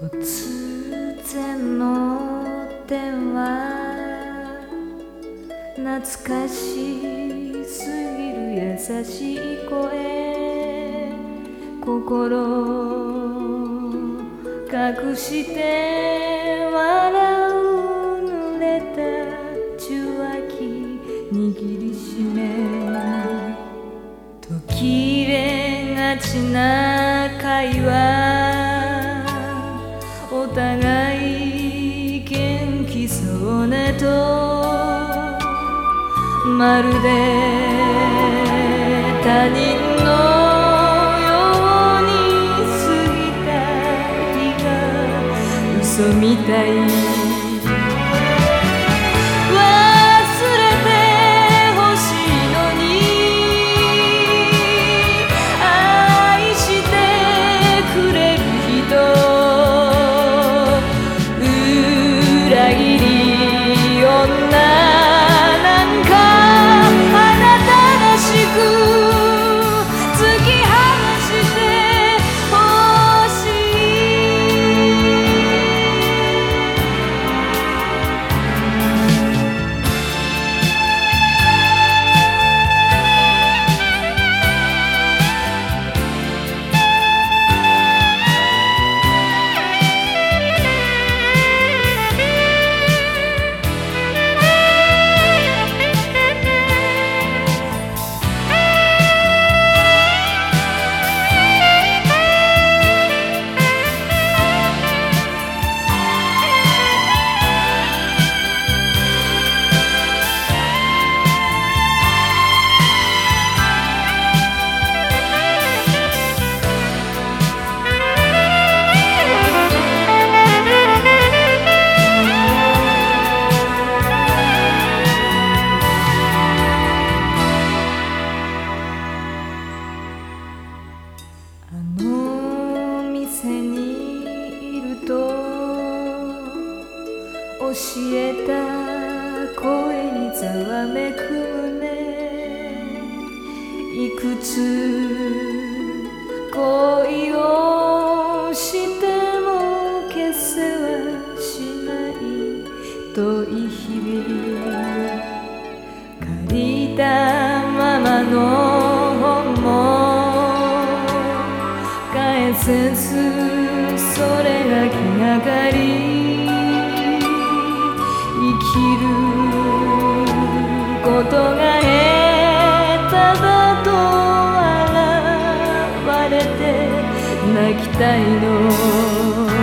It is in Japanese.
突然の電話懐かしすぎる優しい声心隠して笑う濡れた受話器握りしめ途切れがちな会話お互い元気そうねとまるで他人のように過ぎた日が嘘みたい。教えた声にざわめく胸。いくつ恋をしても消せはしない遠い日々。借りたままの本も返せずそれが気がかり。ることが下手だと笑われて泣きたいの。